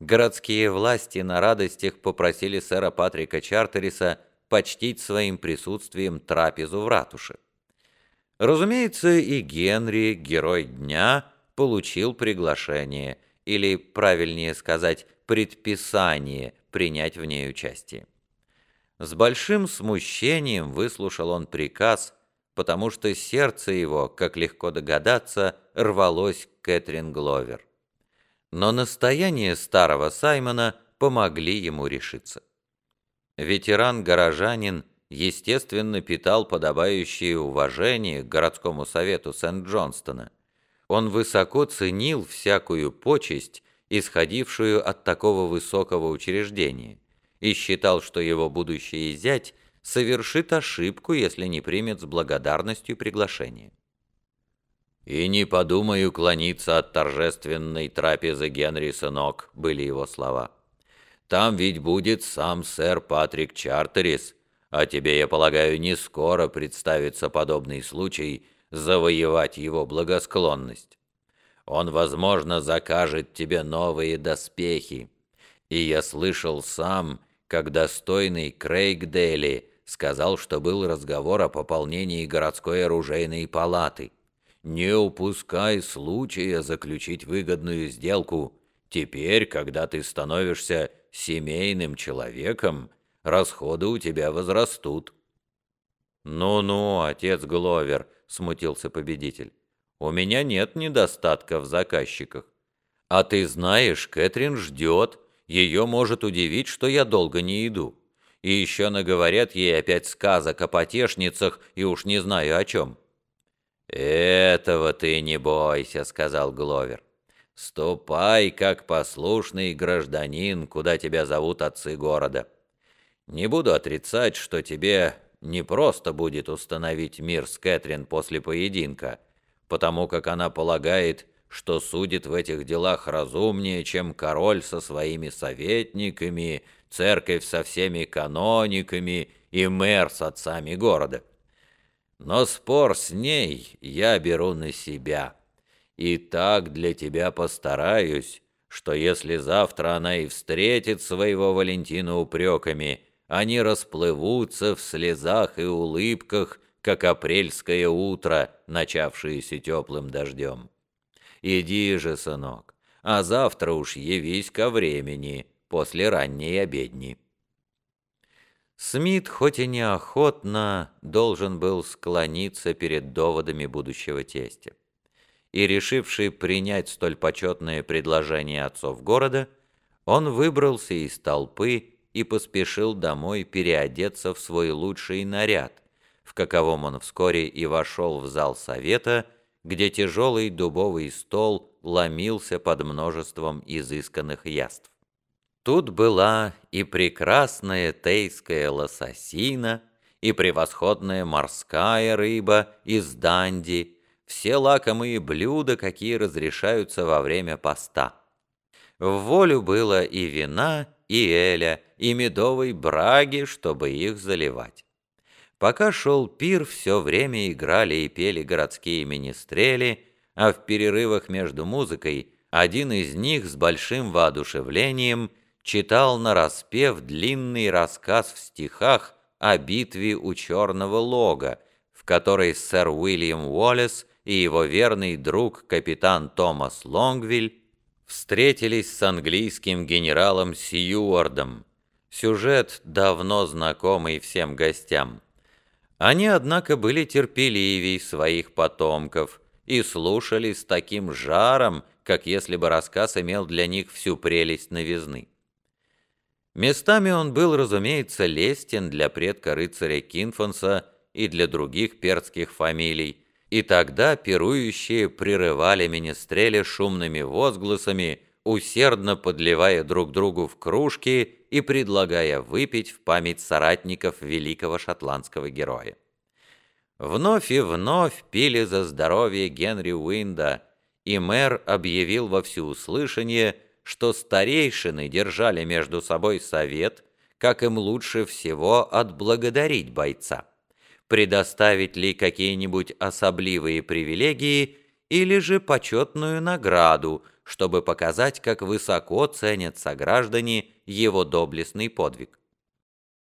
Городские власти на радостях попросили сэра Патрика Чартериса почтить своим присутствием трапезу в ратуше. Разумеется, и Генри, герой дня, получил приглашение, или, правильнее сказать, предписание принять в ней участие. С большим смущением выслушал он приказ, потому что сердце его, как легко догадаться, рвалось к Кэтрин Гловер. Но настояния старого Саймона помогли ему решиться. Ветеран-горожанин, естественно, питал подобающее уважение к городскому совету Сент-Джонстона. Он высоко ценил всякую почесть, исходившую от такого высокого учреждения, и считал, что его будущий зять совершит ошибку, если не примет с благодарностью приглашение. «И не подумаю клониться от торжественной трапезы Генри, сынок», — были его слова. «Там ведь будет сам сэр Патрик Чартерис, а тебе, я полагаю, не скоро представится подобный случай завоевать его благосклонность. Он, возможно, закажет тебе новые доспехи. И я слышал сам, как достойный Крейг Дели сказал, что был разговор о пополнении городской оружейной палаты». Не упускай случая заключить выгодную сделку. Теперь, когда ты становишься семейным человеком, расходы у тебя возрастут». «Ну-ну, отец Гловер», — смутился победитель, — «у меня нет недостатка в заказчиках. А ты знаешь, Кэтрин ждет, ее может удивить, что я долго не иду. И еще наговорят ей опять сказок о потешницах и уж не знаю о чем». «Этого ты не бойся», — сказал Гловер. «Ступай, как послушный гражданин, куда тебя зовут отцы города. Не буду отрицать, что тебе не просто будет установить мир с Кэтрин после поединка, потому как она полагает, что судит в этих делах разумнее, чем король со своими советниками, церковь со всеми канониками и мэр с отцами города». Но спор с ней я беру на себя. И так для тебя постараюсь, что если завтра она и встретит своего Валентина упреками, они расплывутся в слезах и улыбках, как апрельское утро, начавшееся теплым дождем. Иди же, сынок, а завтра уж явись ко времени, после ранней обедни. Смит, хоть и неохотно, должен был склониться перед доводами будущего тестя. И, решивший принять столь почетное предложение отцов города, он выбрался из толпы и поспешил домой переодеться в свой лучший наряд, в каковом он вскоре и вошел в зал совета, где тяжелый дубовый стол ломился под множеством изысканных яств. Тут была и прекрасная тейская лососина, и превосходная морская рыба из данди, все лакомые блюда, какие разрешаются во время поста. В волю было и вина, и эля, и медовой браги, чтобы их заливать. Пока шел пир, все время играли и пели городские министрели, а в перерывах между музыкой один из них с большим воодушевлением – читал нараспев длинный рассказ в стихах о битве у Черного Лога, в которой сэр Уильям Уоллес и его верный друг капитан Томас Лонгвиль встретились с английским генералом Сьюардом. Сюжет давно знакомый всем гостям. Они, однако, были терпеливей своих потомков и слушали с таким жаром, как если бы рассказ имел для них всю прелесть новизны. Местами он был, разумеется, лестен для предка рыцаря Кинфонса и для других перцких фамилий, и тогда пирующие прерывали министреля шумными возгласами, усердно подливая друг другу в кружки и предлагая выпить в память соратников великого шотландского героя. Вновь и вновь пили за здоровье Генри Уинда, и мэр объявил во всеуслышание, что старейшины держали между собой совет, как им лучше всего отблагодарить бойца, предоставить ли какие-нибудь особливые привилегии или же почетную награду чтобы показать, как высоко ценят сограждане его доблестный подвиг.